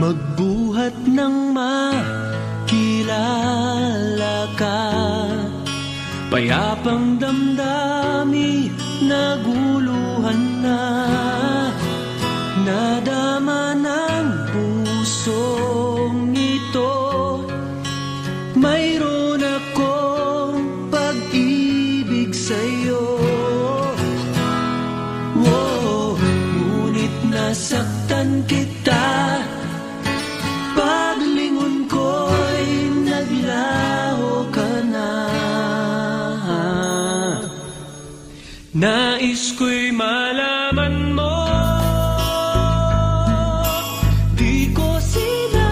Magbuhat ng makilala ka. Payapang damdami naguluhan na. Nadama ng pusong ito. Mayroon akong pag-ibig sa'yo. Wow, ngunit nasaktan kita Nais ko'y malaman mo. Di ko sinasadya.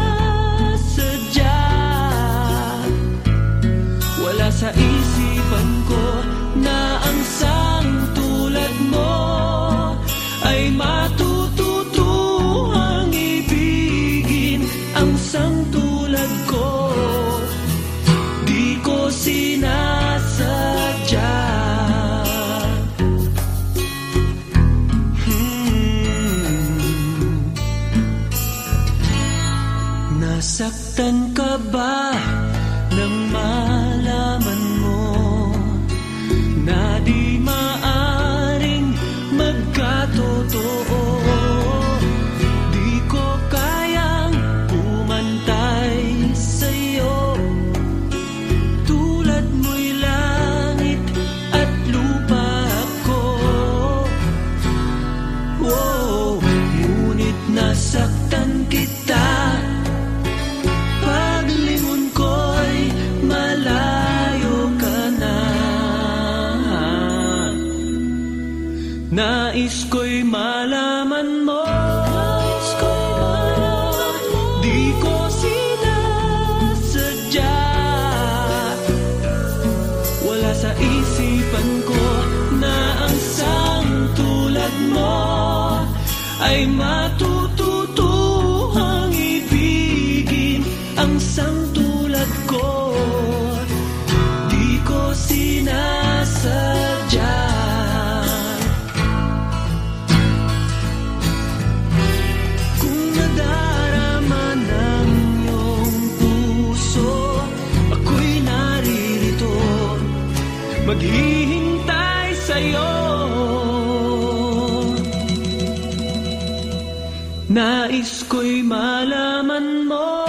Wala sa isipan ko na ang sang mo Ay matututuhang ibigin ang sang ko. Di ko sinasadya Nasaktan ka ba nang malaman mo na di maaring magkatotoo? Di ko kayang pumantay sa'yo. Tulad mo'y langit at lupa ako. Wow, ngunit nasaktan kita Nais ko'y malaman mo. Di ko sinasadya. Wala sa isipan ko na ang sang tulad mo Ay matututuhang ibigin ang sang Maghihintay sa'yo. Nais ko'y malaman mo